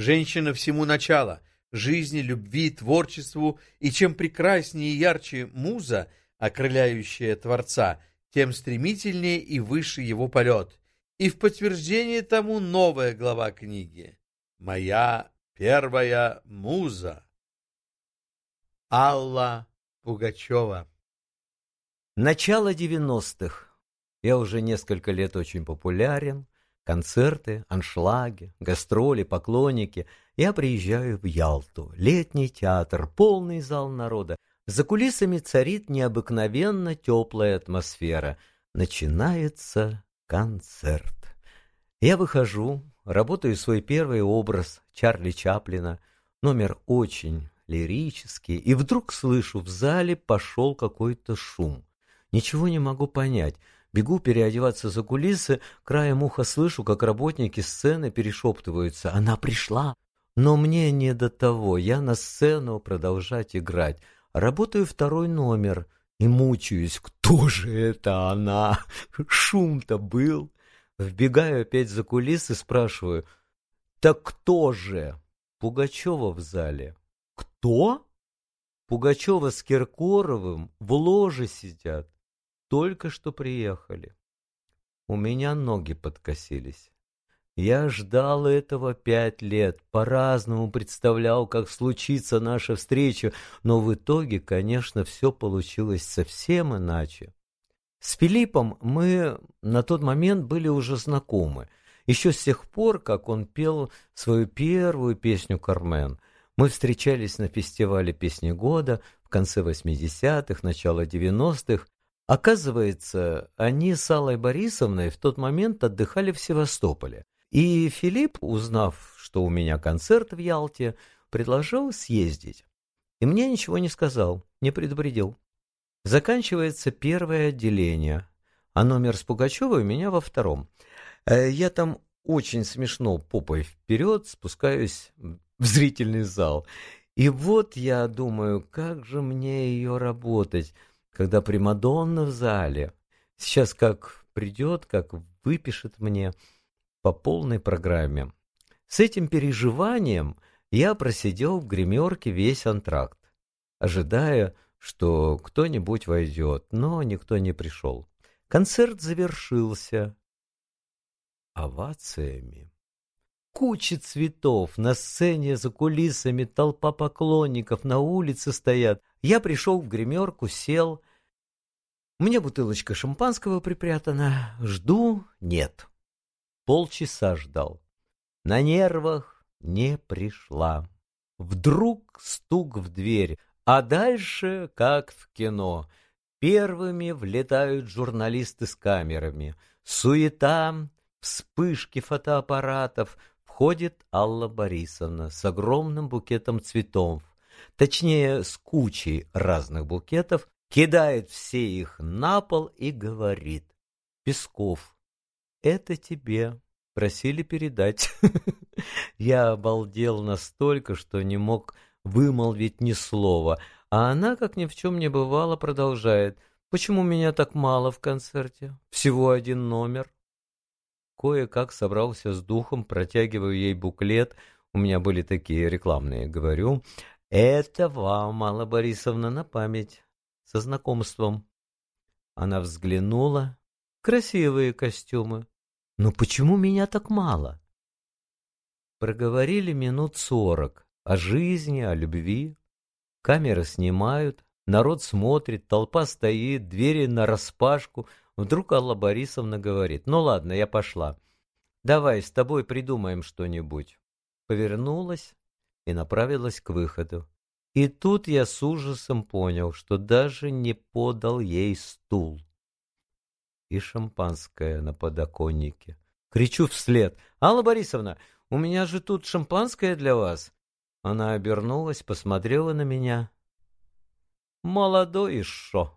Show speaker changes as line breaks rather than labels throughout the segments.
Женщина всему начало, жизни, любви, творчеству, и чем прекраснее и ярче муза, окрыляющая Творца, тем стремительнее и выше его полет. И в подтверждение тому новая глава книги «Моя первая муза». Алла Пугачева
Начало девяностых. Я уже несколько лет очень популярен. Концерты, аншлаги, гастроли, поклонники. Я приезжаю в Ялту. Летний театр, полный зал народа. За кулисами царит необыкновенно теплая атмосфера. Начинается концерт. Я выхожу, работаю свой первый образ Чарли Чаплина. Номер очень лирический. И вдруг слышу, в зале пошел какой-то шум. Ничего не могу понять. Бегу переодеваться за кулисы, краем уха слышу, как работники сцены перешептываются. Она пришла. Но мне не до того. Я на сцену продолжать играть. Работаю второй номер и мучаюсь. Кто же это она? Шум-то был. Вбегаю опять за кулисы, спрашиваю. Так кто же? Пугачева в зале. Кто? Пугачева с Киркоровым в ложе сидят только что приехали. У меня ноги подкосились. Я ждал этого пять лет, по-разному представлял, как случится наша встреча, но в итоге, конечно, все получилось совсем иначе. С Филиппом мы на тот момент были уже знакомы. Еще с тех пор, как он пел свою первую песню «Кармен», мы встречались на фестивале «Песни года» в конце 80-х, начало 90-х, Оказывается, они с Аллой Борисовной в тот момент отдыхали в Севастополе. И Филипп, узнав, что у меня концерт в Ялте, предложил съездить. И мне ничего не сказал, не предупредил. Заканчивается первое отделение, а номер с Пугачевой у меня во втором. Э, я там очень смешно попой вперед спускаюсь в зрительный зал. И вот я думаю, как же мне ее работать – когда Примадонна в зале. Сейчас как придет, как выпишет мне по полной программе. С этим переживанием я просидел в гримерке весь антракт, ожидая, что кто-нибудь войдет, но никто не пришел. Концерт завершился овациями. Куча цветов, на сцене за кулисами толпа поклонников, на улице стоят. Я пришел в гримерку, сел. Мне бутылочка шампанского припрятана. Жду — нет. Полчаса ждал. На нервах не пришла. Вдруг стук в дверь, а дальше, как в кино, первыми влетают журналисты с камерами. Суета, вспышки фотоаппаратов. Входит Алла Борисовна с огромным букетом цветов точнее, с кучей разных букетов, кидает все их на пол и говорит. Песков, это тебе. Просили передать. Я обалдел настолько, что не мог вымолвить ни слова. А она, как ни в чем не бывало, продолжает. Почему меня так мало в концерте? Всего один номер. Кое-как собрался с духом, протягиваю ей буклет. У меня были такие рекламные, говорю. Это вам, Алла Борисовна, на память, со знакомством. Она взглянула. Красивые костюмы. Но почему меня так мало? Проговорили минут сорок. О жизни, о любви. Камеры снимают, народ смотрит, толпа стоит, двери нараспашку. Вдруг Алла Борисовна говорит, ну ладно, я пошла. Давай с тобой придумаем что-нибудь. Повернулась, и направилась к выходу. И тут я с ужасом понял, что даже не подал ей стул. И шампанское на подоконнике. Кричу вслед. «Алла Борисовна, у меня же тут шампанское для вас!» Она обернулась, посмотрела на меня. «Молодой еще!»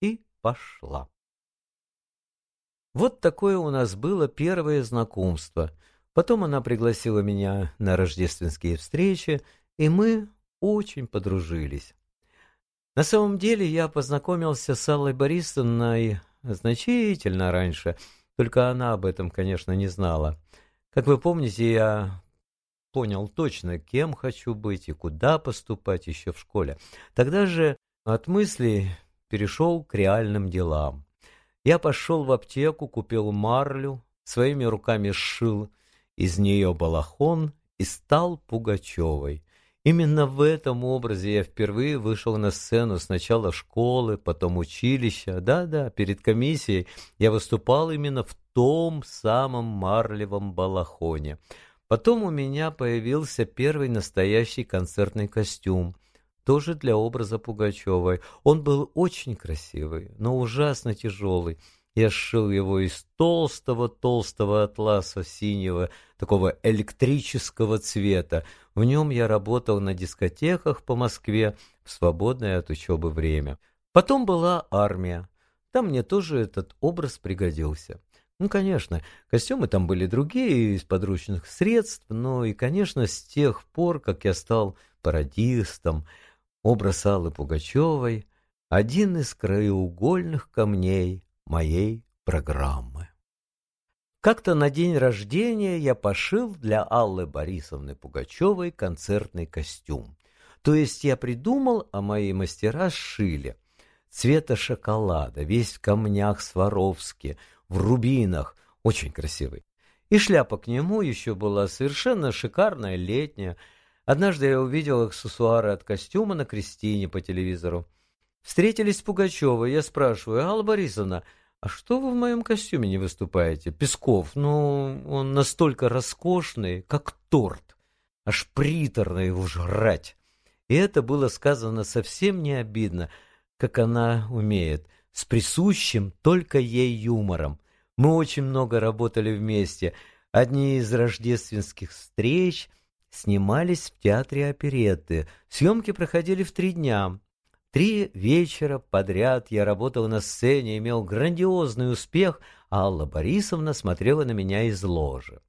И пошла. Вот такое у нас было первое знакомство — Потом она пригласила меня на рождественские встречи, и мы очень подружились. На самом деле я познакомился с Аллой Борисовной значительно раньше, только она об этом, конечно, не знала. Как вы помните, я понял точно, кем хочу быть и куда поступать еще в школе. Тогда же от мыслей перешел к реальным делам. Я пошел в аптеку, купил марлю, своими руками сшил из нее балахон и стал Пугачевой. Именно в этом образе я впервые вышел на сцену сначала школы, потом училища. Да-да, перед комиссией я выступал именно в том самом марлевом балахоне. Потом у меня появился первый настоящий концертный костюм, тоже для образа Пугачевой. Он был очень красивый, но ужасно тяжелый. Я сшил его из толстого-толстого атласа синего, такого электрического цвета. В нем я работал на дискотеках по Москве в свободное от учебы время. Потом была армия. Там мне тоже этот образ пригодился. Ну, конечно, костюмы там были другие, из подручных средств, но и, конечно, с тех пор, как я стал пародистом, образ Аллы Пугачевой — один из краеугольных камней моей программы. Как-то на день рождения я пошил для Аллы Борисовны Пугачевой концертный костюм. То есть я придумал, а мои мастера сшили. Цвета шоколада, весь в камнях Сваровски, в рубинах, очень красивый. И шляпа к нему еще была совершенно шикарная, летняя. Однажды я увидел аксессуары от костюма на Кристине по телевизору. Встретились с Пугачевой. Я спрашиваю, Алла Борисовна, а что вы в моем костюме не выступаете? Песков, ну, он настолько роскошный, как торт. Аж приторно его жрать. И это было сказано совсем не обидно, как она умеет, с присущим только ей юмором. Мы очень много работали вместе. Одни из рождественских встреч снимались в театре оперетты. Съемки проходили в три дня. Три вечера подряд я работал на сцене, имел грандиозный успех, а Алла Борисовна смотрела на меня из ложи.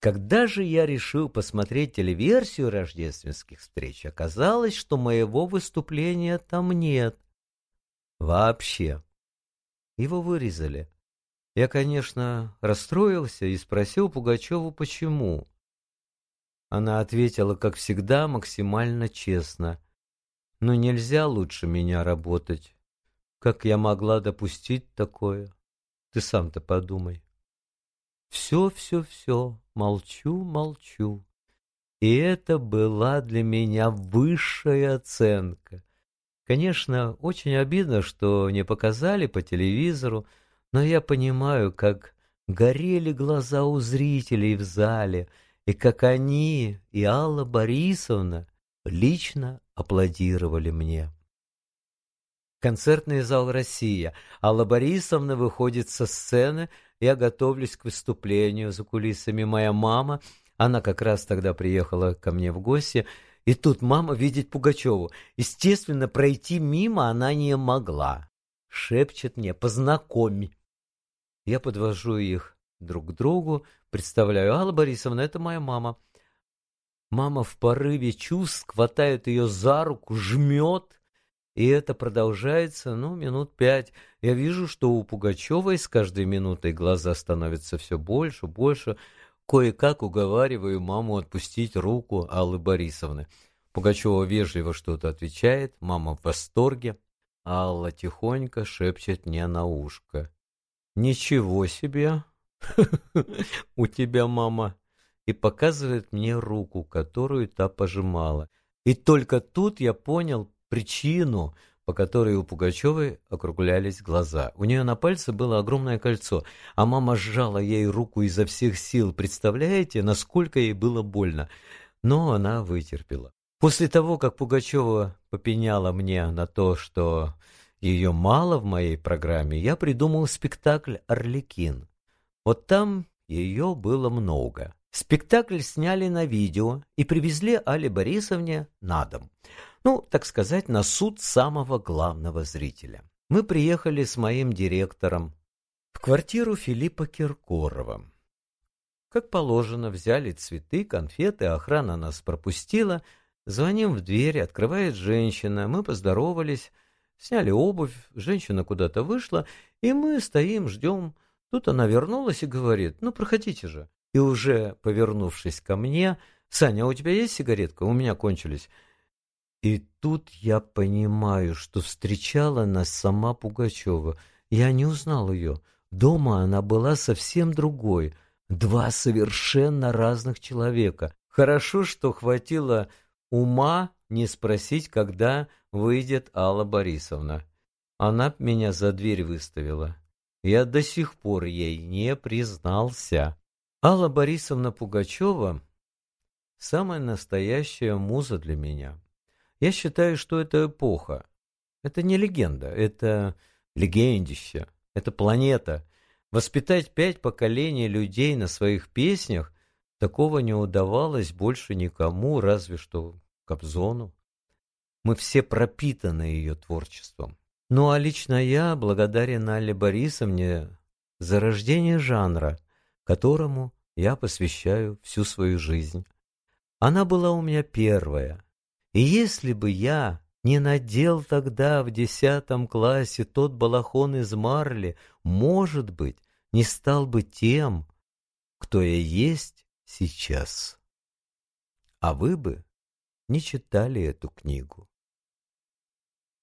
Когда же я решил посмотреть телеверсию рождественских встреч, оказалось, что моего выступления там нет. Вообще. Его вырезали. Я, конечно, расстроился и спросил Пугачеву, почему. Она ответила, как всегда, максимально честно. Но нельзя лучше меня работать. Как я могла допустить такое? Ты сам-то подумай. Все, все, все, молчу, молчу. И это была для меня высшая оценка. Конечно, очень обидно, что не показали по телевизору, но я понимаю, как горели глаза у зрителей в зале, и как они, и Алла Борисовна, лично аплодировали мне. Концертный зал «Россия». Алла Борисовна выходит со сцены. Я готовлюсь к выступлению за кулисами. Моя мама, она как раз тогда приехала ко мне в гости, и тут мама видит Пугачеву. Естественно, пройти мимо она не могла. Шепчет мне «познакомь». Я подвожу их друг к другу, представляю, Алла Борисовна, это моя мама. Мама в порыве чувств хватает ее за руку, жмет, и это продолжается, ну, минут пять. Я вижу, что у Пугачевой с каждой минутой глаза становятся все больше, больше. Кое-как уговариваю маму отпустить руку Аллы Борисовны. Пугачева вежливо что-то отвечает, мама в восторге. Алла тихонько шепчет мне на ушко. «Ничего себе! У тебя, мама, и показывает мне руку, которую та пожимала. И только тут я понял причину, по которой у Пугачевой округлялись глаза. У нее на пальце было огромное кольцо, а мама сжала ей руку изо всех сил. Представляете, насколько ей было больно? Но она вытерпела. После того, как Пугачева попеняла мне на то, что ее мало в моей программе, я придумал спектакль «Орликин». Вот там ее было много. Спектакль сняли на видео и привезли Але Борисовне на дом. Ну, так сказать, на суд самого главного зрителя. Мы приехали с моим директором в квартиру Филиппа Киркорова. Как положено, взяли цветы, конфеты, охрана нас пропустила. Звоним в дверь, открывает женщина, мы поздоровались, сняли обувь, женщина куда-то вышла, и мы стоим, ждем. Тут она вернулась и говорит, ну, проходите же и уже, повернувшись ко мне, «Саня, а у тебя есть сигаретка? У меня кончились». И тут я понимаю, что встречала нас сама Пугачева. Я не узнал ее. Дома она была совсем другой. Два совершенно разных человека. Хорошо, что хватило ума не спросить, когда выйдет Алла Борисовна. Она меня за дверь выставила. Я до сих пор ей не признался. Алла Борисовна Пугачева — самая настоящая муза для меня. Я считаю, что это эпоха. Это не легенда, это легендище, это планета. Воспитать пять поколений людей на своих песнях такого не удавалось больше никому, разве что Кобзону. Мы все пропитаны ее творчеством. Ну а лично я благодарен Алле Борисовне за рождение жанра, которому я посвящаю всю свою жизнь. Она была у меня первая, и если бы я не надел тогда в десятом классе тот балахон из марли, может быть, не стал бы тем, кто я есть сейчас. А вы бы не читали эту книгу.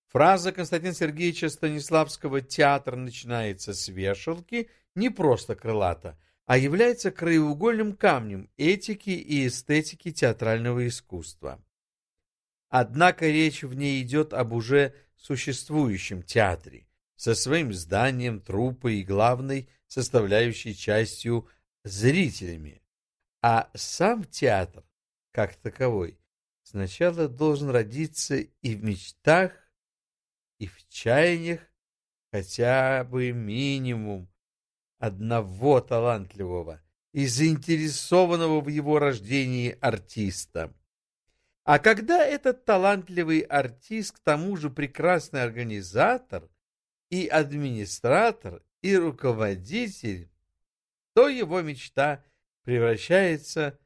Фраза Константина Сергеевича Станиславского «Театр начинается с вешалки» не просто крылата, а является краеугольным камнем этики и эстетики театрального искусства. Однако речь в ней идет об уже существующем театре, со своим зданием, труппой и главной составляющей частью зрителями. А сам театр, как таковой, сначала должен родиться и в мечтах, и в чаяниях хотя бы минимум одного талантливого и заинтересованного в его рождении артиста. А когда этот талантливый артист, к тому же прекрасный организатор и администратор, и руководитель, то его мечта превращается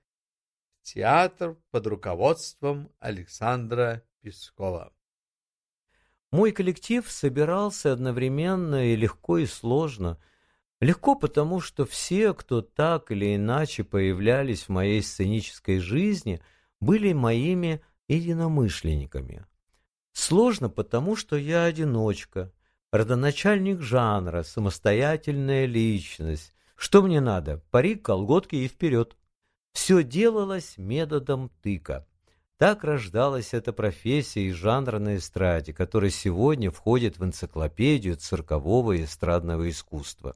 в театр под руководством Александра Пескова.
Мой коллектив собирался одновременно и легко, и сложно. Легко потому, что все, кто так или иначе появлялись в моей сценической жизни – были моими единомышленниками. Сложно потому, что я одиночка, родоначальник жанра, самостоятельная личность. Что мне надо? Парик, колготки и вперед. Все делалось методом тыка. Так рождалась эта профессия и жанр на эстраде, который сегодня входит в энциклопедию циркового и эстрадного искусства.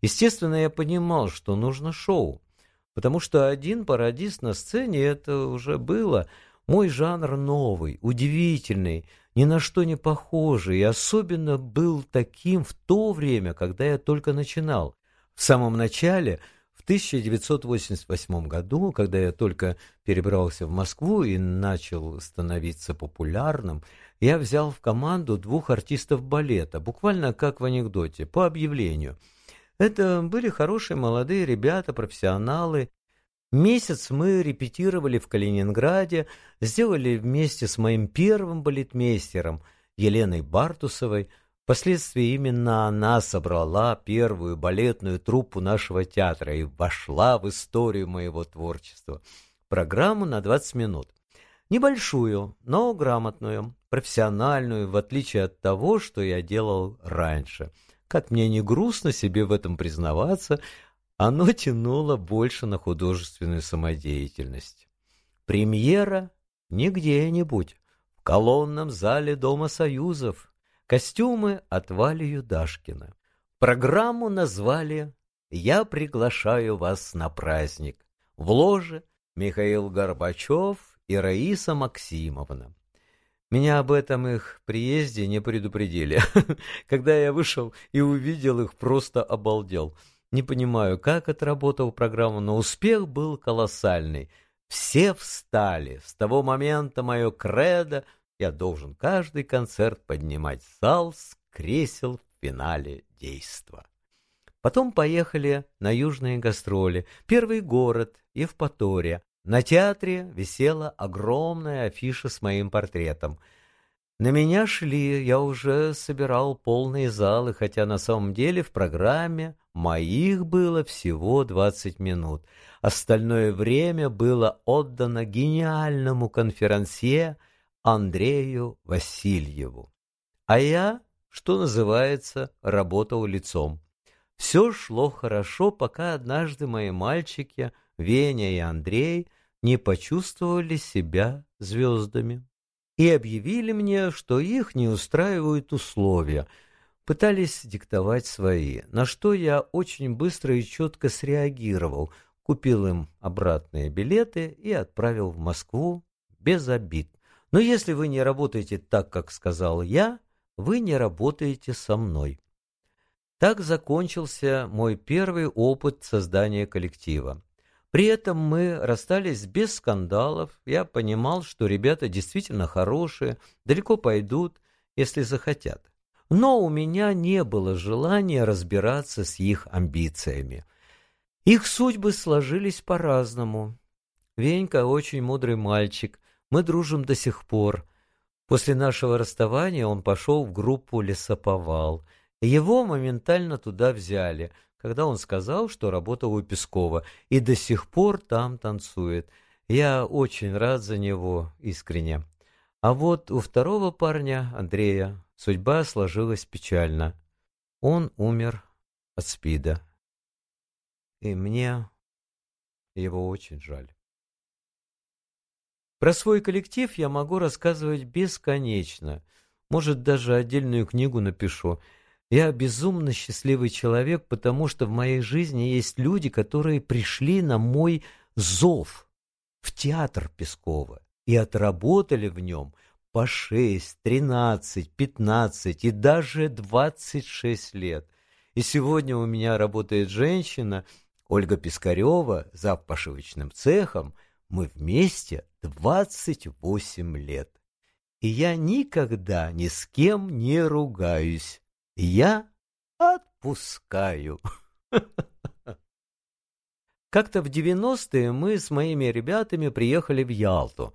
Естественно, я понимал, что нужно шоу потому что один пародист на сцене это уже было. Мой жанр новый, удивительный, ни на что не похожий, и особенно был таким в то время, когда я только начинал. В самом начале, в 1988 году, когда я только перебрался в Москву и начал становиться популярным, я взял в команду двух артистов балета, буквально как в анекдоте, по объявлению – это были хорошие молодые ребята, профессионалы. Месяц мы репетировали в Калининграде, сделали вместе с моим первым балетмейстером Еленой Бартусовой. Впоследствии именно она собрала первую балетную труппу нашего театра и вошла в историю моего творчества. Программу на 20 минут. Небольшую, но грамотную, профессиональную, в отличие от того, что я делал раньше – как мне не грустно себе в этом признаваться, оно тянуло больше на художественную самодеятельность. Премьера не где-нибудь, в колонном зале Дома Союзов. Костюмы от Вали Юдашкина. Программу назвали «Я приглашаю вас на праздник». В ложе Михаил Горбачев и Раиса Максимовна. Меня об этом их приезде не предупредили. Когда я вышел и увидел их, просто обалдел. Не понимаю, как отработал программу, но успех был колоссальный. Все встали. С того момента мое кредо я должен каждый концерт поднимать зал с кресел в финале действа. Потом поехали на южные гастроли. Первый город, Евпатория. На театре висела огромная афиша с моим портретом. На меня шли, я уже собирал полные залы, хотя на самом деле в программе моих было всего 20 минут. Остальное время было отдано гениальному конферансье Андрею Васильеву. А я, что называется, работал лицом. Все шло хорошо, пока однажды мои мальчики, Веня и Андрей, не почувствовали себя звездами и объявили мне, что их не устраивают условия, пытались диктовать свои, на что я очень быстро и четко среагировал, купил им обратные билеты и отправил в Москву без обид. Но если вы не работаете так, как сказал я, вы не работаете со мной. Так закончился мой первый опыт создания коллектива. При этом мы расстались без скандалов. Я понимал, что ребята действительно хорошие, далеко пойдут, если захотят. Но у меня не было желания разбираться с их амбициями. Их судьбы сложились по-разному. Венька очень мудрый мальчик, мы дружим до сих пор. После нашего расставания он пошел в группу «Лесоповал». Его моментально туда взяли – когда он сказал, что работал у Пескова и до сих пор там танцует. Я очень рад за него, искренне. А вот у второго парня, Андрея, судьба сложилась печально. Он умер от СПИДа. И мне его очень жаль. Про свой коллектив я могу рассказывать бесконечно. Может, даже отдельную книгу напишу – я безумно счастливый человек, потому что в моей жизни есть люди, которые пришли на мой зов в театр Пескова и отработали в нем по 6, 13, 15 и даже 26 лет. И сегодня у меня работает женщина, Ольга Пискарева, зав. пошивочным цехом. Мы вместе 28 лет. И я никогда ни с кем не ругаюсь. Я отпускаю. Как-то в 90-е мы с моими ребятами приехали в Ялту.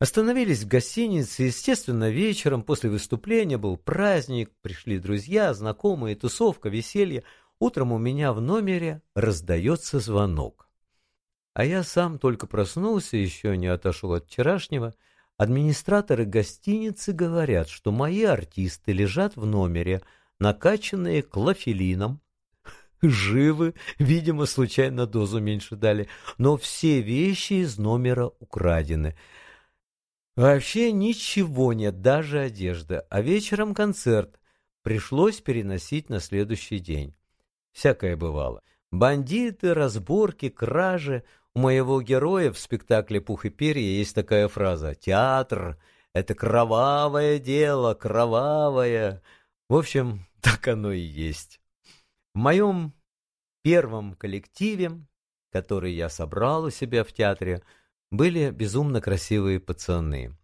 Остановились в гостинице, естественно, вечером после выступления был праздник, пришли друзья, знакомые, тусовка, веселье. Утром у меня в номере раздается звонок. А я сам только проснулся, еще не отошел от вчерашнего. Администраторы гостиницы говорят, что мои артисты лежат в номере, накачанные клофелином, живы, видимо, случайно дозу меньше дали, но все вещи из номера украдены. Вообще ничего нет, даже одежда, а вечером концерт пришлось переносить на следующий день. Всякое бывало. Бандиты, разборки, кражи — у моего героя в спектакле «Пух и перья» есть такая фраза «Театр — это кровавое дело, кровавое». В общем, так оно и есть. В моем первом коллективе, который я собрал у себя в театре, были безумно красивые пацаны.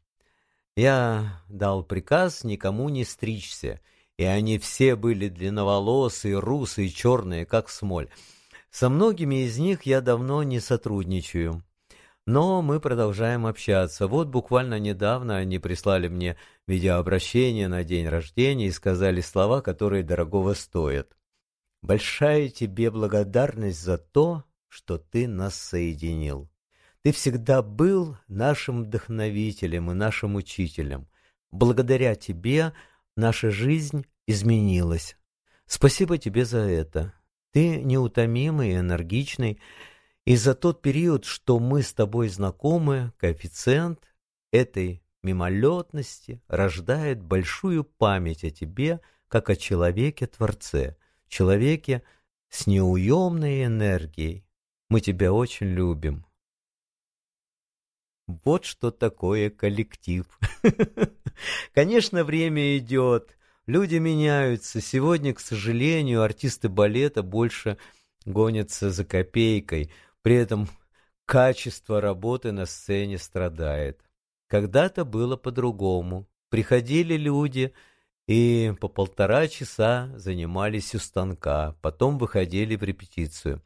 Я дал приказ никому не стричься, и они все были длинноволосые, русые, черные, как смоль. Со многими из них я давно не сотрудничаю. Но мы продолжаем общаться. Вот буквально недавно они прислали мне видеообращение на день рождения и сказали слова, которые дорогого стоят. «Большая тебе благодарность за то, что ты нас соединил. Ты всегда был нашим вдохновителем и нашим учителем. Благодаря тебе наша жизнь изменилась. Спасибо тебе за это. Ты неутомимый энергичный, и за тот период, что мы с тобой знакомы, коэффициент этой мимолетности рождает большую память о тебе, как о человеке-творце, человеке с неуемной энергией. Мы тебя очень любим. Вот что такое коллектив. Конечно, время идет, Люди меняются. Сегодня, к сожалению, артисты балета больше гонятся за копейкой. При этом качество работы на сцене страдает. Когда-то было по-другому. Приходили люди и по полтора часа занимались у станка, потом выходили в репетицию.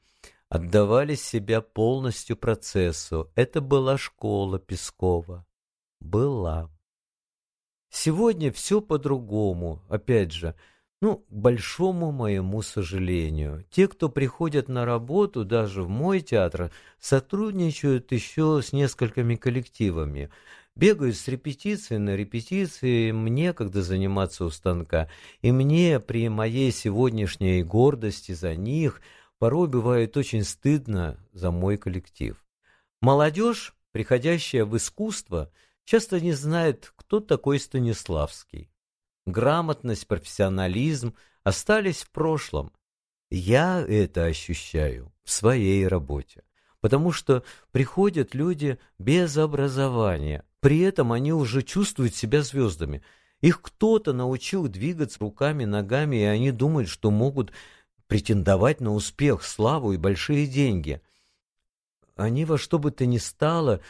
Отдавали себя полностью процессу. Это была школа Пескова. Была. Сегодня все по-другому. Опять же, Ну, к большому моему сожалению, те, кто приходят на работу, даже в мой театр, сотрудничают еще с несколькими коллективами. Бегают с репетиции на репетиции, мне когда заниматься у станка. И мне при моей сегодняшней гордости за них порой бывает очень стыдно за мой коллектив. Молодежь, приходящая в искусство, часто не знает, кто такой Станиславский грамотность, профессионализм остались в прошлом. Я это ощущаю в своей работе, потому что приходят люди без образования, при этом они уже чувствуют себя звездами. Их кто-то научил двигаться руками, ногами, и они думают, что могут претендовать на успех, славу и большие деньги. Они во что бы то ни стало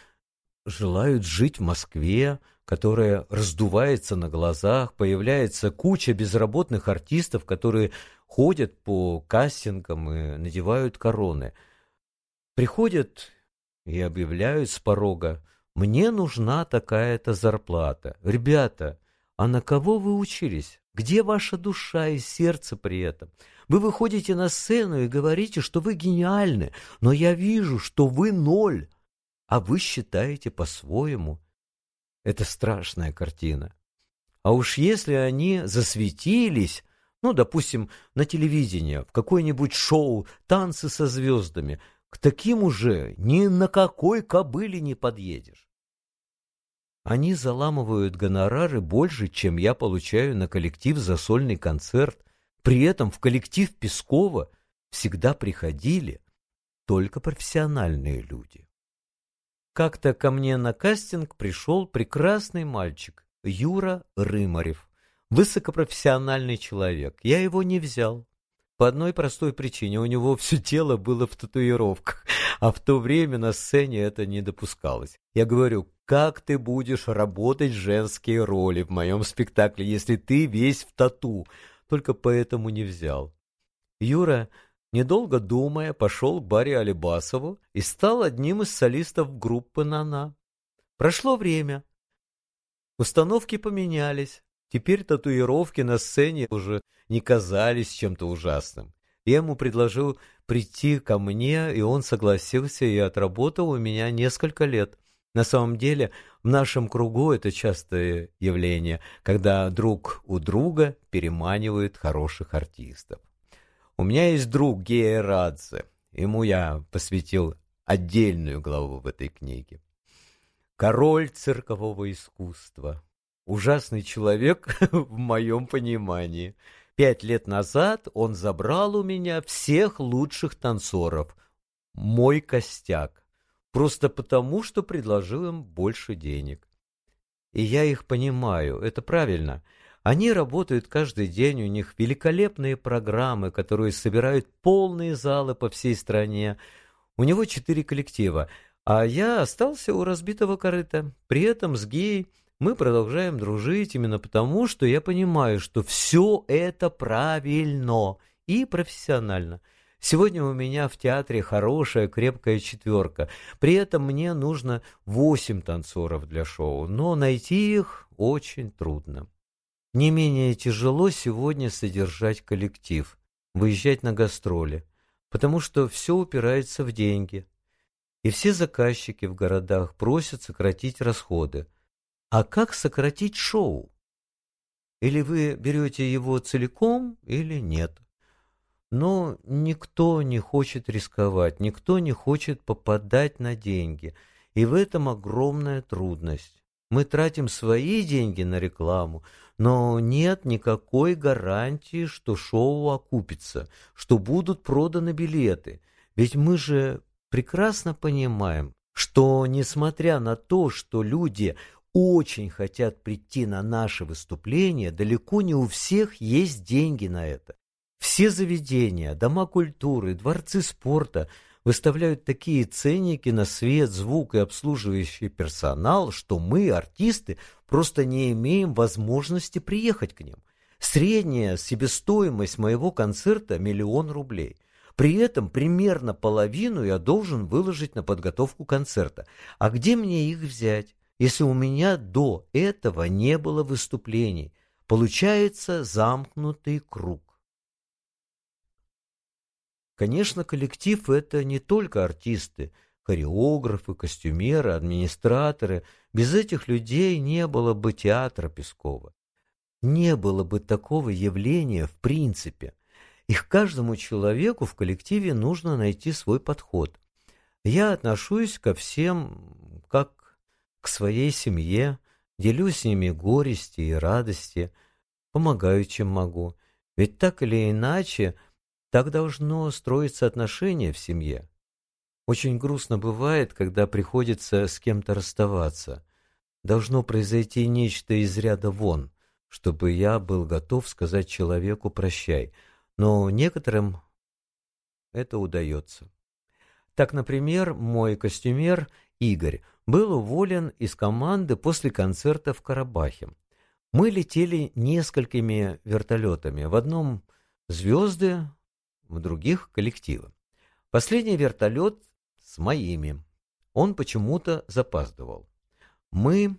желают жить в Москве, которая раздувается на глазах, появляется куча безработных артистов, которые ходят по кастингам и надевают короны. Приходят и объявляют с порога, мне нужна такая-то зарплата. Ребята, а на кого вы учились? Где ваша душа и сердце при этом? Вы выходите на сцену и говорите, что вы гениальны, но я вижу, что вы ноль, а вы считаете по-своему. Это страшная картина. А уж если они засветились, ну, допустим, на телевидении, в какое-нибудь шоу «Танцы со звездами», к таким уже ни на какой кобыле не подъедешь. Они заламывают гонорары больше, чем я получаю на коллектив за сольный концерт. При этом в коллектив Пескова всегда приходили только профессиональные люди. Как-то ко мне на кастинг пришел прекрасный мальчик, Юра Рымарев. Высокопрофессиональный человек. Я его не взял. По одной простой причине. У него все тело было в татуировках. А в то время на сцене это не допускалось. Я говорю, как ты будешь работать женские роли в моем спектакле, если ты весь в тату? Только поэтому не взял. Юра недолго думая, пошел к Барри Алибасову и стал одним из солистов группы «Нана». Прошло время. Установки поменялись. Теперь татуировки на сцене уже не казались чем-то ужасным. Я ему предложил прийти ко мне, и он согласился и отработал у меня несколько лет. На самом деле, в нашем кругу это частое явление, когда друг у друга переманивают хороших артистов. У меня есть друг Гея Радзе. Ему я посвятил отдельную главу в этой книге. Король циркового искусства. Ужасный человек в моем понимании. Пять лет назад он забрал у меня всех лучших танцоров. Мой костяк. Просто потому, что предложил им больше денег. И я их понимаю, это правильно. Они работают каждый день, у них великолепные программы, которые собирают полные залы по всей стране. У него четыре коллектива, а я остался у разбитого корыта. При этом с Геей мы продолжаем дружить именно потому, что я понимаю, что все это правильно и профессионально. Сегодня у меня в театре хорошая крепкая четверка. При этом мне нужно восемь танцоров для шоу, но найти их очень трудно. Не менее тяжело сегодня содержать коллектив, выезжать на гастроли, потому что все упирается в деньги. И все заказчики в городах просят сократить расходы. А как сократить шоу? Или вы берете его целиком, или нет. Но никто не хочет рисковать, никто не хочет попадать на деньги. И в этом огромная трудность. Мы тратим свои деньги на рекламу, но нет никакой гарантии, что шоу окупится, что будут проданы билеты. Ведь мы же прекрасно понимаем, что несмотря на то, что люди очень хотят прийти на наше выступление, далеко не у всех есть деньги на это. Все заведения, дома культуры, дворцы спорта – выставляют такие ценники на свет, звук и обслуживающий персонал, что мы, артисты, просто не имеем возможности приехать к ним. Средняя себестоимость моего концерта – миллион рублей. При этом примерно половину я должен выложить на подготовку концерта. А где мне их взять, если у меня до этого не было выступлений? Получается замкнутый круг. Конечно, коллектив — это не только артисты, хореографы, костюмеры, администраторы. Без этих людей не было бы театра Пескова. Не было бы такого явления в принципе. И к каждому человеку в коллективе нужно найти свой подход. Я отношусь ко всем как к своей семье, делюсь с ними горести и радости, помогаю, чем могу. Ведь так или иначе, так должно строиться отношение в семье. Очень грустно бывает, когда приходится с кем-то расставаться. Должно произойти нечто из ряда вон, чтобы я был готов сказать человеку «прощай», но некоторым это удается. Так, например, мой костюмер Игорь был уволен из команды после концерта в Карабахе. Мы летели несколькими вертолетами. В одном звезды, в других коллективы. Последний вертолет с моими. Он почему-то запаздывал. Мы,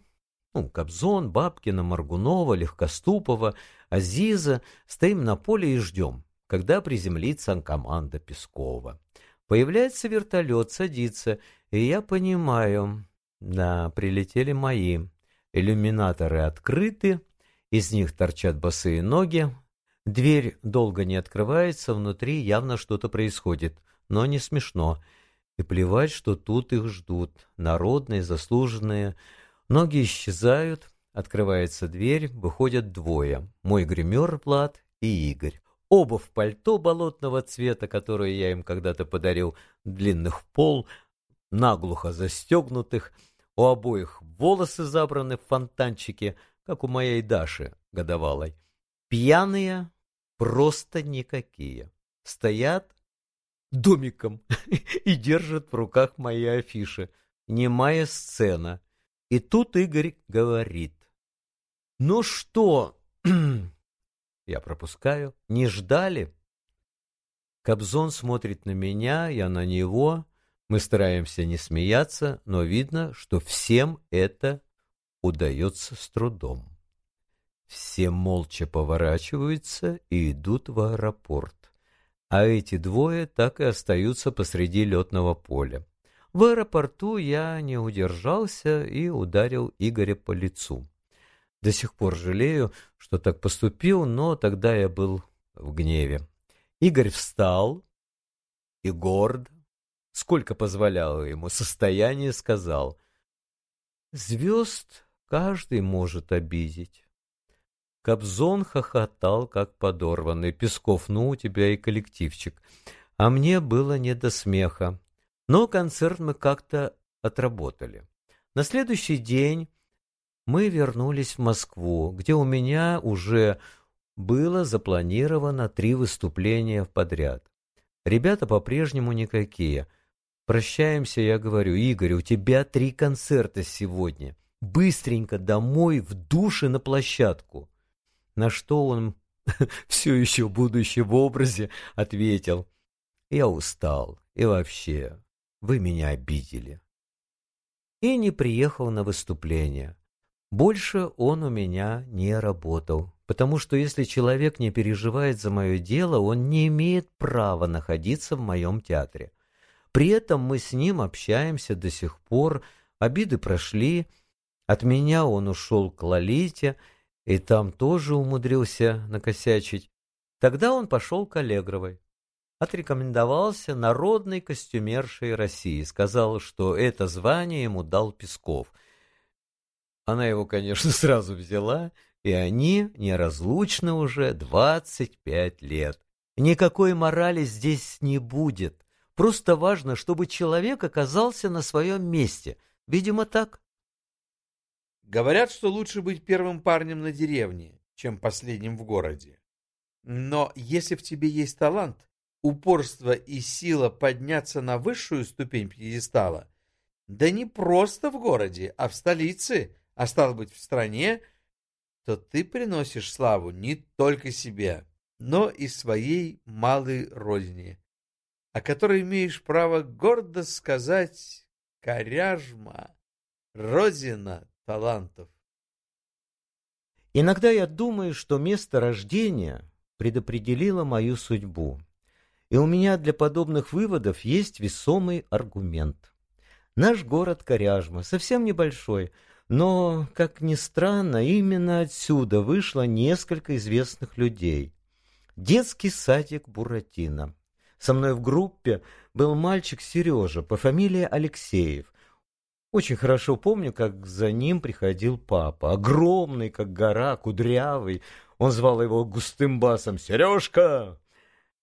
ну, Кобзон, Бабкина, Маргунова, Легкоступова, Азиза, стоим на поле и ждем, когда приземлится команда Пескова. Появляется вертолет, садится, и я понимаю, да, прилетели мои. Иллюминаторы открыты, из них торчат босые ноги. Дверь долго не открывается, внутри явно что-то происходит, но не смешно. И плевать, что тут их ждут, народные, заслуженные. Ноги исчезают, открывается дверь, выходят двое. Мой гример Влад и Игорь. Оба в пальто болотного цвета, которое я им когда-то подарил, длинных пол, наглухо застегнутых. У обоих волосы забраны в фонтанчики, как у моей Даши годовалой. Пьяные просто никакие. Стоят домиком и держат в руках мои афиши. Немая сцена. И тут Игорь говорит. «Ну что?» Я пропускаю. «Не ждали?» Кобзон смотрит на меня, я на него. Мы стараемся не смеяться, но видно, что всем это удается с трудом. Все молча поворачиваются и идут в аэропорт а эти двое так и остаются посреди летного поля. В аэропорту я не удержался и ударил Игоря по лицу. До сих пор жалею, что так поступил, но тогда я был в гневе. Игорь встал и горд, сколько позволяло ему состояние, сказал, «Звезд каждый может обидеть». Кобзон хохотал, как подорванный. Песков, ну, у тебя и коллективчик. А мне было не до смеха. Но концерт мы как-то отработали. На следующий день мы вернулись в Москву, где у меня уже было запланировано три выступления подряд. Ребята по-прежнему никакие. Прощаемся, я говорю, Игорь, у тебя три концерта сегодня. Быстренько домой, в душе на площадку. На что он, все еще будучи в образе, ответил, «Я устал, и вообще, вы меня обидели». И не приехал на выступление. Больше он у меня не работал, потому что если человек не переживает за мое дело, он не имеет права находиться в моем театре. При этом мы с ним общаемся до сих пор, обиды прошли, от меня он ушел к Лолите, и там тоже умудрился накосячить. Тогда он пошел к Аллегровой. Отрекомендовался народной костюмершей России. Сказал, что это звание ему дал Песков. Она его, конечно, сразу взяла, и они неразлучны уже 25 лет. Никакой морали здесь не будет. Просто важно, чтобы человек оказался на своем месте. Видимо, так.
Говорят, что лучше быть первым парнем на деревне, чем последним в городе. Но если в тебе есть талант, упорство и сила подняться на высшую ступень пьедестала, да не просто в городе, а в столице, а стало быть в стране, то ты приносишь славу не только себе, но и своей малой родине, о которой имеешь право гордо сказать «Коряжма, Родина талантов.
Иногда я думаю, что место рождения предопределило мою судьбу. И у меня для подобных выводов есть весомый аргумент. Наш город Коряжма совсем небольшой, но, как ни странно, именно отсюда вышло несколько известных людей. Детский садик Буратино. Со мной в группе был мальчик Сережа по фамилии Алексеев. Очень хорошо помню, как за ним приходил папа. Огромный, как гора, кудрявый. Он звал его густым басом «Сережка!».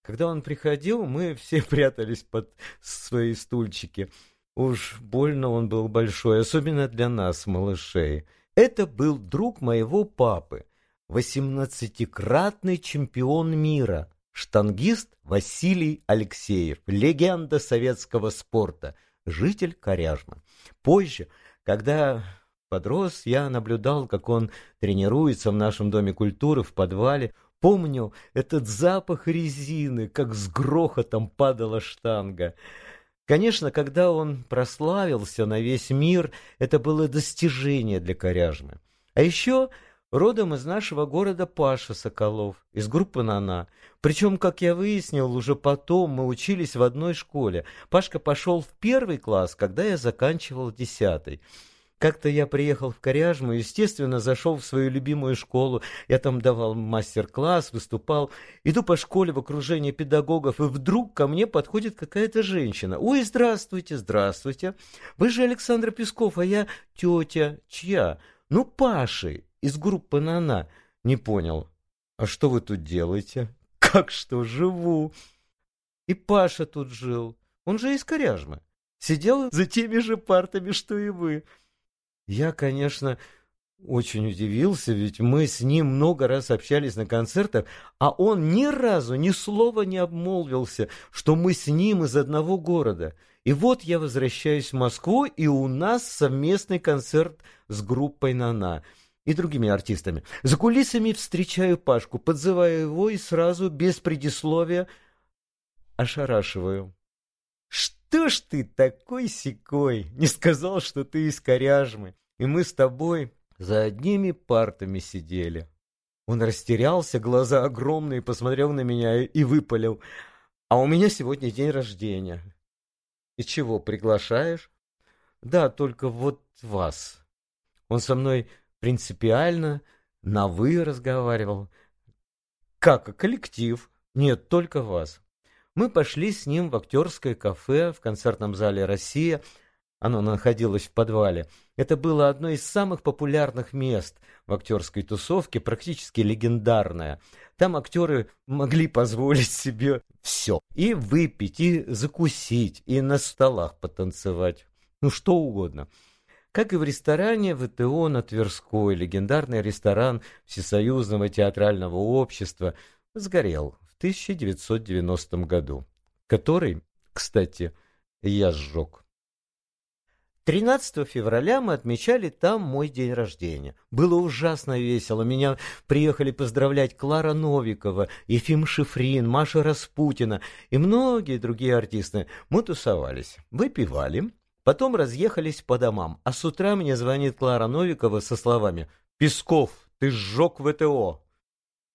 Когда он приходил, мы все прятались под свои стульчики. Уж больно он был большой, особенно для нас, малышей. Это был друг моего папы, восемнадцатикратный чемпион мира, штангист Василий Алексеев, легенда советского спорта, житель Коряжма. Позже, когда подрос, я наблюдал, как он тренируется в нашем Доме культуры в подвале. Помню этот запах резины, как с грохотом падала штанга. Конечно, когда он прославился на весь мир, это было достижение для Коряжмы. А еще родом из нашего города Паша Соколов, из группы «Нана». Причем, как я выяснил, уже потом мы учились в одной школе. Пашка пошел в первый класс, когда я заканчивал десятый. Как-то я приехал в Коряжму, естественно, зашел в свою любимую школу. Я там давал мастер-класс, выступал. Иду по школе в окружении педагогов, и вдруг ко мне подходит какая-то женщина. «Ой, здравствуйте, здравствуйте. Вы же Александр Песков, а я тетя. Чья?» «Ну, Паши, из группы «Нана». Не понял. «А что вы тут делаете?» «Как что, живу». И Паша тут жил. Он же из Коряжмы. Сидел за теми же партами, что и вы. Я, конечно, очень удивился, ведь мы с ним много раз общались на концертах, а он ни разу ни слова не обмолвился, что мы с ним из одного города. И вот я возвращаюсь в Москву, и у нас совместный концерт с группой «Нана» и другими артистами. За кулисами встречаю Пашку, подзываю его и сразу, без предисловия, ошарашиваю. Что ж ты такой секой? Не сказал, что ты из Коряжмы, и мы с тобой за одними партами сидели. Он растерялся, глаза огромные, посмотрел на меня и выпалил. А у меня сегодня день рождения. И чего, приглашаешь? Да, только вот вас. Он со мной принципиально на «вы» разговаривал. Как, коллектив? Нет, только вас. Мы пошли с ним в актерское кафе в концертном зале «Россия». Оно находилось в подвале. Это было одно из самых популярных мест в актерской тусовке, практически легендарное. Там актеры могли позволить себе все. И выпить, и закусить, и на столах потанцевать. Ну, что угодно. Как и в ресторане ВТО на Тверской, легендарный ресторан Всесоюзного театрального общества сгорел 1990 году, который, кстати, я сжег. 13 февраля мы отмечали там мой день рождения. Было ужасно весело. Меня приехали поздравлять Клара Новикова, Ефим Шифрин, Маша Распутина и многие другие артисты. Мы тусовались, выпивали, потом разъехались по домам. А с утра мне звонит Клара Новикова со словами «Песков, ты сжег ВТО».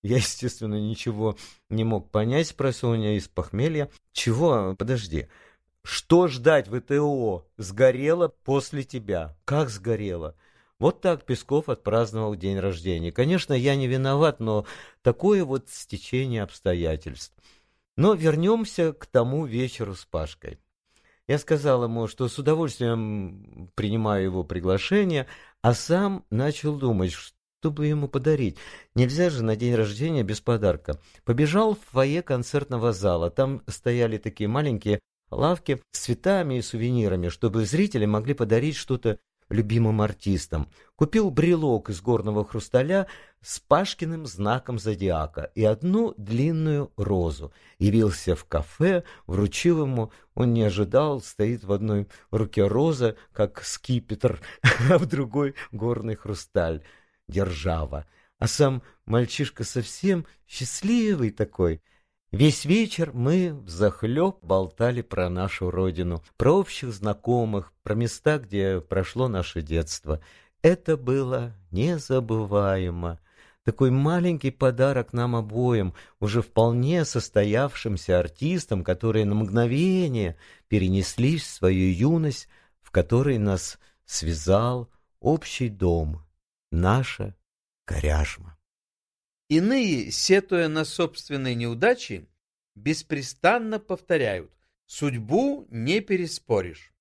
Я, естественно, ничего не мог понять, спросил у меня из похмелья. «Чего? Подожди. Что ждать ВТО? Сгорело после тебя. Как сгорело?» Вот так Песков отпраздновал день рождения. Конечно, я не виноват, но такое вот стечение обстоятельств. Но вернемся к тому вечеру с Пашкой. Я сказал ему, что с удовольствием принимаю его приглашение, а сам начал думать, что бы ему подарить? Нельзя же на день рождения без подарка. Побежал в фойе концертного зала. Там стояли такие маленькие лавки с цветами и сувенирами, чтобы зрители могли подарить что-то любимым артистам. Купил брелок из горного хрусталя с Пашкиным знаком зодиака и одну длинную розу. Явился в кафе, вручил ему, он не ожидал, стоит в одной руке роза, как скипетр, а в другой горный хрусталь держава. А сам мальчишка совсем счастливый такой. Весь вечер мы взахлеб болтали про нашу родину, про общих знакомых, про места, где прошло наше детство. Это было незабываемо. такой маленький подарок нам обоим, уже вполне состоявшимся артистам, которые на мгновение перенеслись в свою юность, в которой нас связал общий дом, наша коряжма.
Иные, сетуя на собственные неудачи, беспрестанно повторяют «судьбу не переспоришь».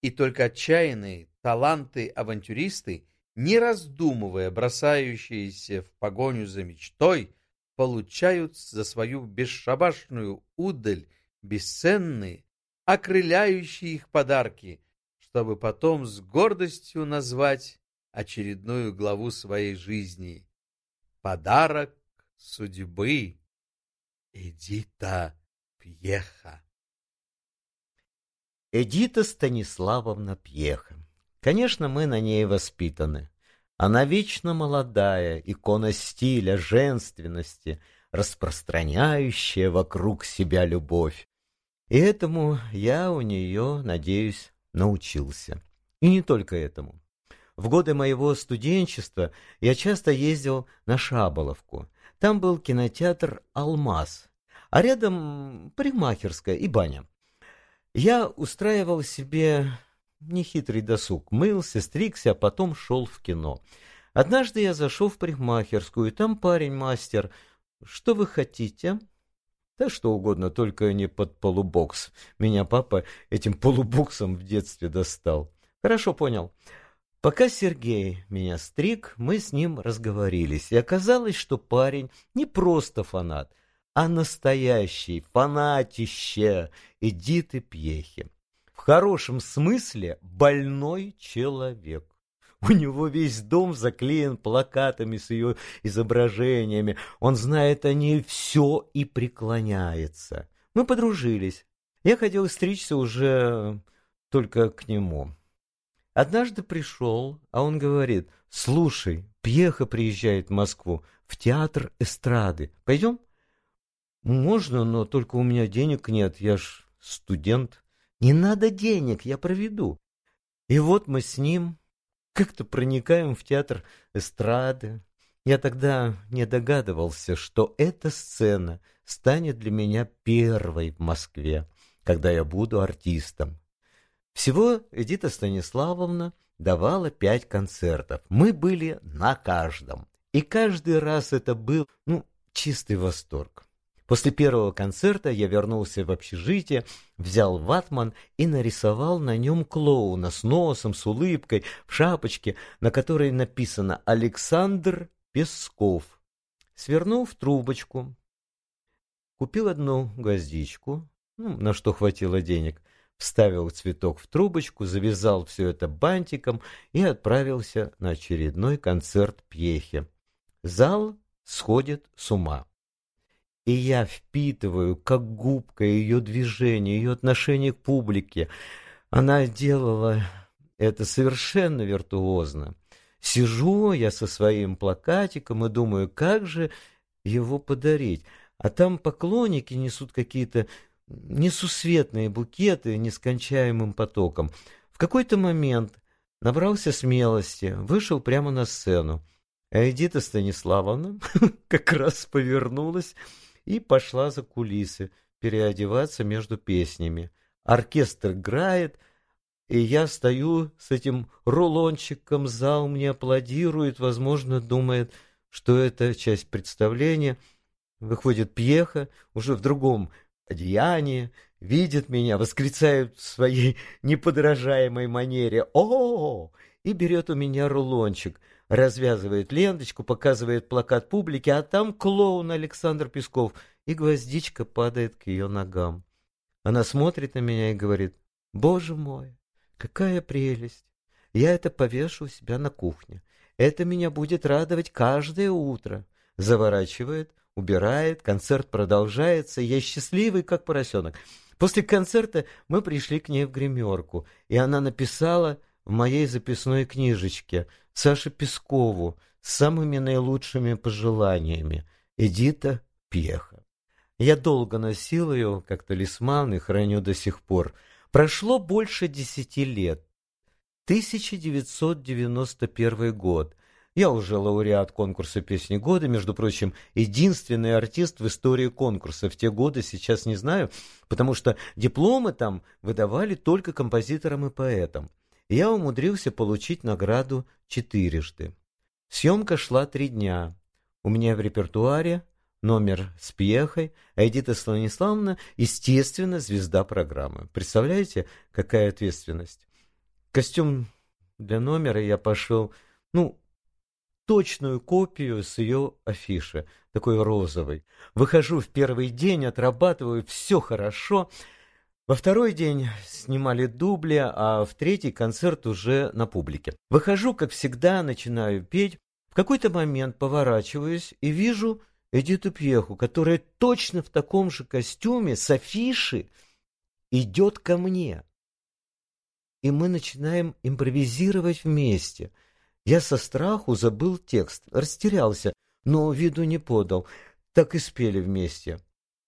И только отчаянные таланты-авантюристы, не раздумывая бросающиеся в погоню за мечтой, получают за свою бесшабашную удаль бесценные, окрыляющие их подарки, чтобы потом с гордостью назвать очередную главу своей жизни. Подарок судьбы. Эдита Пьеха.
Эдита Станиславовна Пьеха. Конечно, мы на ней воспитаны. Она вечно молодая, икона стиля, женственности, распространяющая вокруг себя любовь. И этому я у нее, надеюсь, научился. И не только этому. В годы моего студенчества я часто ездил на Шаболовку. Там был кинотеатр «Алмаз», а рядом парикмахерская и баня. Я устраивал себе нехитрый досуг, мылся, стригся, а потом шел в кино. Однажды я зашел в парикмахерскую, и там парень-мастер. «Что вы хотите?» Да что угодно, только не под полубокс. Меня папа этим полубоксом в детстве достал. Хорошо понял. Пока Сергей меня стриг, мы с ним разговорились, и оказалось, что парень не просто фанат, а настоящий фанатище Эдиты Пьехи. В хорошем смысле больной человек. У него весь дом заклеен плакатами с ее изображениями. Он знает о ней все и преклоняется. Мы подружились. Я хотел стричься уже только к нему. Однажды пришел, а он говорит, слушай, Пьеха приезжает в Москву, в театр эстрады. Пойдем? Можно, но только у меня денег нет, я ж студент. Не надо денег, я проведу. И вот мы с ним как-то проникаем в театр эстрады. Я тогда не догадывался, что эта сцена станет для меня первой в Москве, когда я буду артистом. Всего Эдита Станиславовна давала пять концертов. Мы были на каждом. И каждый раз это был, ну, чистый восторг. После первого концерта я вернулся в общежитие, взял ватман и нарисовал на нем клоуна с носом, с улыбкой, в шапочке, на которой написано «Александр Песков». Свернул в трубочку, купил одну гвоздичку, ну, на что хватило денег – вставил цветок в трубочку, завязал все это бантиком и отправился на очередной концерт Пьехи. Зал сходит с ума. И я впитываю, как губка, ее движение, ее отношение к публике. Она делала это совершенно виртуозно. Сижу я со своим плакатиком и думаю, как же его подарить. А там поклонники несут какие-то несусветные букеты нескончаемым потоком. В какой-то момент набрался смелости, вышел прямо на сцену. А Эдита Станиславовна как раз повернулась и пошла за кулисы переодеваться между песнями. Оркестр играет, и я стою с этим рулончиком, зал мне аплодирует, возможно, думает, что это часть представления. Выходит Пьеха уже в другом одеяние, видит меня, восклицает в своей неподражаемой манере «О!» и берет у меня рулончик, развязывает ленточку, показывает плакат публике, а там клоун Александр Песков, и гвоздичка падает к ее ногам. Она смотрит на меня и говорит «Боже мой, какая прелесть! Я это повешу у себя на кухне. Это меня будет радовать каждое утро». Заворачивает, убирает, концерт продолжается, я счастливый, как поросенок. После концерта мы пришли к ней в гримерку, и она написала в моей записной книжечке Саше Пескову с самыми наилучшими пожеланиями Эдита Пьеха. Я долго носил ее, как талисман, и храню до сих пор. Прошло больше десяти лет. 1991 год. Я уже лауреат конкурса «Песни года», между прочим, единственный артист в истории конкурса. В те годы, сейчас не знаю, потому что дипломы там выдавали только композиторам и поэтам. я умудрился получить награду четырежды. Съемка шла три дня. У меня в репертуаре номер с Пьехой, а Эдита Станиславовна, естественно, звезда программы. Представляете, какая ответственность? Костюм для номера я пошел, ну, точную копию с ее афиши, такой розовой. Выхожу в первый день, отрабатываю, все хорошо. Во второй день снимали дубли, а в третий концерт уже на публике. Выхожу, как всегда, начинаю петь. В какой-то момент поворачиваюсь и вижу Эдиту Пьеху, которая точно в таком же костюме с афиши идет ко мне. И мы начинаем импровизировать вместе – я со страху забыл текст, растерялся, но виду не подал. Так и спели вместе.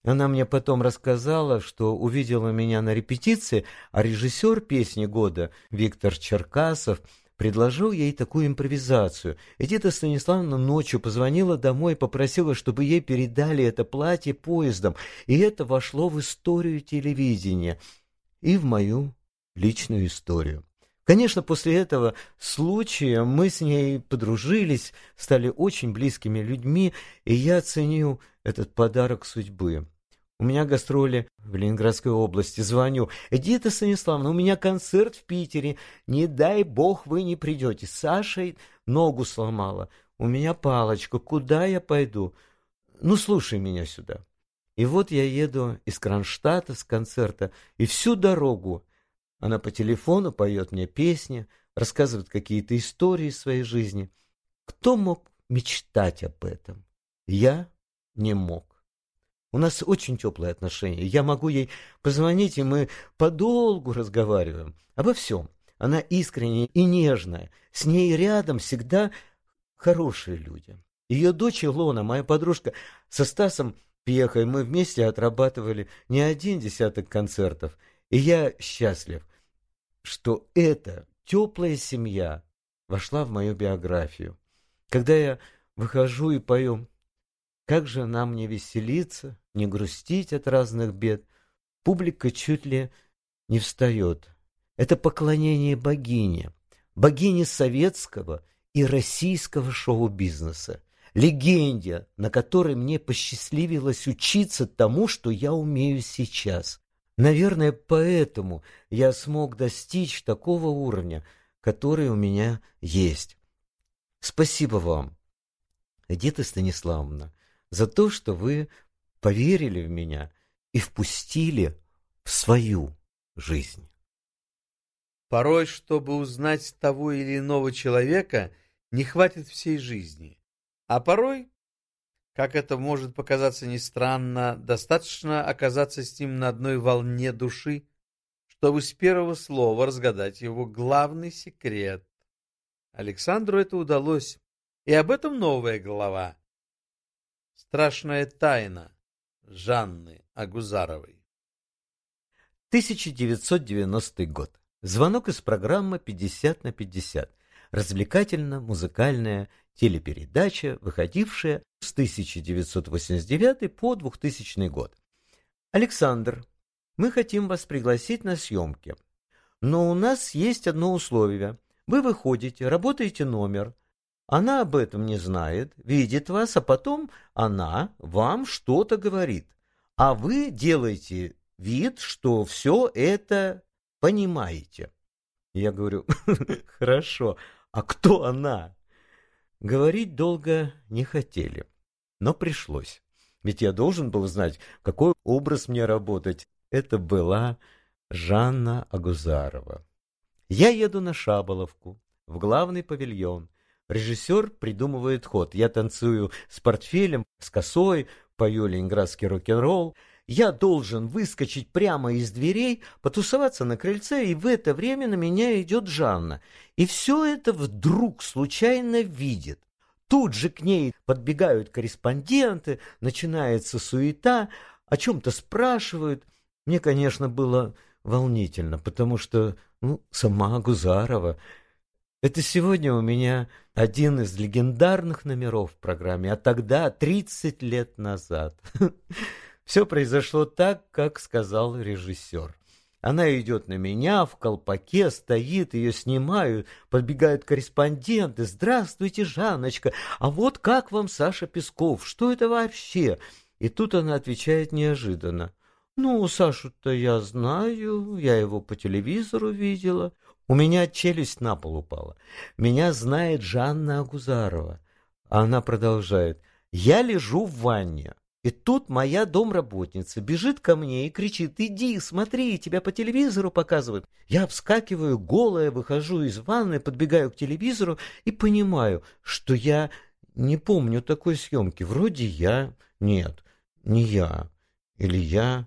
Она мне потом рассказала, что увидела меня на репетиции, а режиссер песни года Виктор Черкасов предложил ей такую импровизацию. Эдита Станиславовна ночью позвонила домой и попросила, чтобы ей передали это платье поездом, и это вошло в историю телевидения и в мою личную историю. Конечно, после этого случая мы с ней подружились, стали очень близкими людьми, и я ценю этот подарок судьбы. У меня гастроли в Ленинградской области. Звоню. Эдита Станиславовна, у меня концерт в Питере. Не дай бог вы не придете. Саша ногу сломала. У меня палочка. Куда я пойду? Ну, слушай меня сюда. И вот я еду из Кронштадта с концерта, и всю дорогу она по телефону поет мне песни, рассказывает какие-то истории своей жизни. Кто мог мечтать об этом? Я не мог. У нас очень теплые отношения. Я могу ей позвонить, и мы подолгу разговариваем обо всем. Она искренняя и нежная. С ней рядом всегда хорошие люди. Ее дочь Илона, моя подружка, со Стасом Пьехой мы вместе отрабатывали не один десяток концертов. И я счастлив, что эта теплая семья вошла в мою биографию. Когда я выхожу и пою «Как же нам не веселиться, не грустить от разных бед», публика чуть ли не встает. Это поклонение богине, богине советского и российского шоу-бизнеса, легенде, на которой мне посчастливилось учиться тому, что я умею сейчас. Наверное, поэтому я смог достичь такого уровня, который у меня есть. Спасибо вам, Эдита Станиславовна, за то, что вы поверили в меня и впустили в свою жизнь.
Порой, чтобы узнать того или иного человека, не хватит всей жизни. А порой как это может показаться не странно, достаточно оказаться с ним на одной волне души, чтобы с первого слова разгадать его главный секрет. Александру это удалось, и об этом новая глава. Страшная тайна Жанны Агузаровой.
1990 год. Звонок из программы «50 на 50». Развлекательно-музыкальная телепередача, выходившая с 1989 по 2000 год. Александр, мы хотим вас пригласить на съемки. Но у нас есть одно условие. Вы выходите, работаете номер. Она об этом не знает, видит вас, а потом она вам что-то говорит. А вы делаете вид, что все это понимаете. Я говорю, хорошо, а кто она? Говорить долго не хотели, но пришлось. Ведь я должен был знать, какой образ мне работать. Это была Жанна Агузарова. Я еду на Шаболовку, в главный павильон. Режиссер придумывает ход. Я танцую с портфелем, с косой, пою ленинградский рок-н-ролл. Я должен выскочить прямо из дверей, потусоваться на крыльце, и в это время на меня идет Жанна. И все это вдруг случайно видит. Тут же к ней подбегают корреспонденты, начинается суета, о чем-то спрашивают. Мне, конечно, было волнительно, потому что, ну, сама Гузарова. Это сегодня у меня один из легендарных номеров в программе, а тогда, 30 лет назад. Все произошло так, как сказал режиссер. Она идет на меня в колпаке, стоит, ее снимают, подбегают корреспонденты. «Здравствуйте, Жанночка! А вот как вам Саша Песков? Что это вообще?» И тут она отвечает неожиданно. «Ну, Сашу-то я знаю, я его по телевизору видела». У меня челюсть на пол упала. Меня знает Жанна Агузарова. А она продолжает. Я лежу в ванне. И тут моя домработница бежит ко мне и кричит, иди, смотри, тебя по телевизору показывают. Я вскакиваю, голая, выхожу из ванны, подбегаю к телевизору и понимаю, что я не помню такой съемки. Вроде я... Нет, не я. Или я...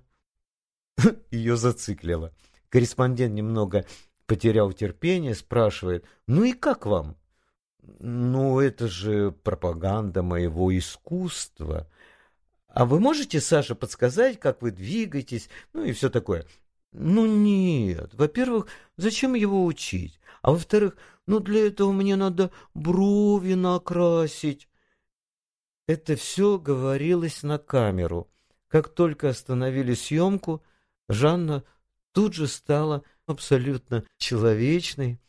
Ее зациклило. Корреспондент немного потерял терпение, спрашивает, ну и как вам? Ну, это же пропаганда моего искусства. А вы можете, Саша, подсказать, как вы двигаетесь, ну и все такое? Ну нет, во-первых, зачем его учить? А во-вторых, ну для этого мне надо брови накрасить. Это все говорилось на камеру. Как только остановили съемку, Жанна тут же стала абсолютно человечной.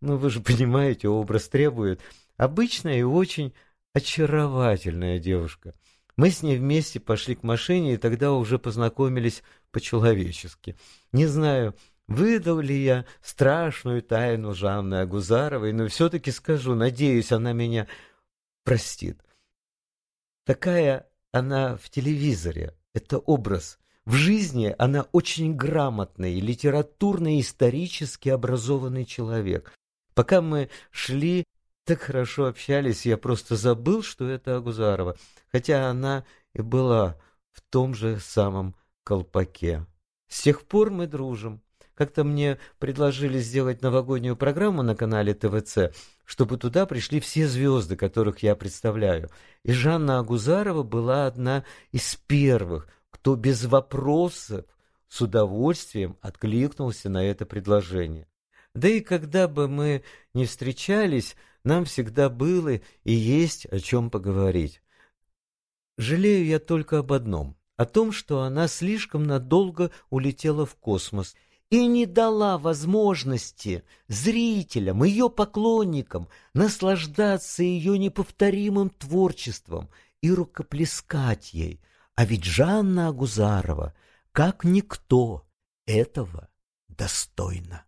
Ну, вы же понимаете, образ требует. Обычная и очень очаровательная девушка. Мы с ней вместе пошли к машине, и тогда уже познакомились по-человечески. Не знаю, выдал ли я страшную тайну Жанны Агузаровой, но все-таки скажу, надеюсь, она меня простит. Такая она в телевизоре, это образ. В жизни она очень грамотный, литературно исторически образованный человек. Пока мы шли, так хорошо общались, я просто забыл, что это Агузарова, хотя она и была в том же самом колпаке. С тех пор мы дружим. Как-то мне предложили сделать новогоднюю программу на канале ТВЦ, чтобы туда пришли все звезды, которых я представляю. И Жанна Агузарова была одна из первых, кто без вопросов с удовольствием откликнулся на это предложение. Да и когда бы мы не встречались, нам всегда было и есть о чем поговорить. Жалею я только об одном, о том, что она слишком надолго улетела в космос и не дала возможности зрителям, ее поклонникам наслаждаться ее неповторимым творчеством и рукоплескать ей – а ведь Жанна Агузарова, как никто, этого достойна.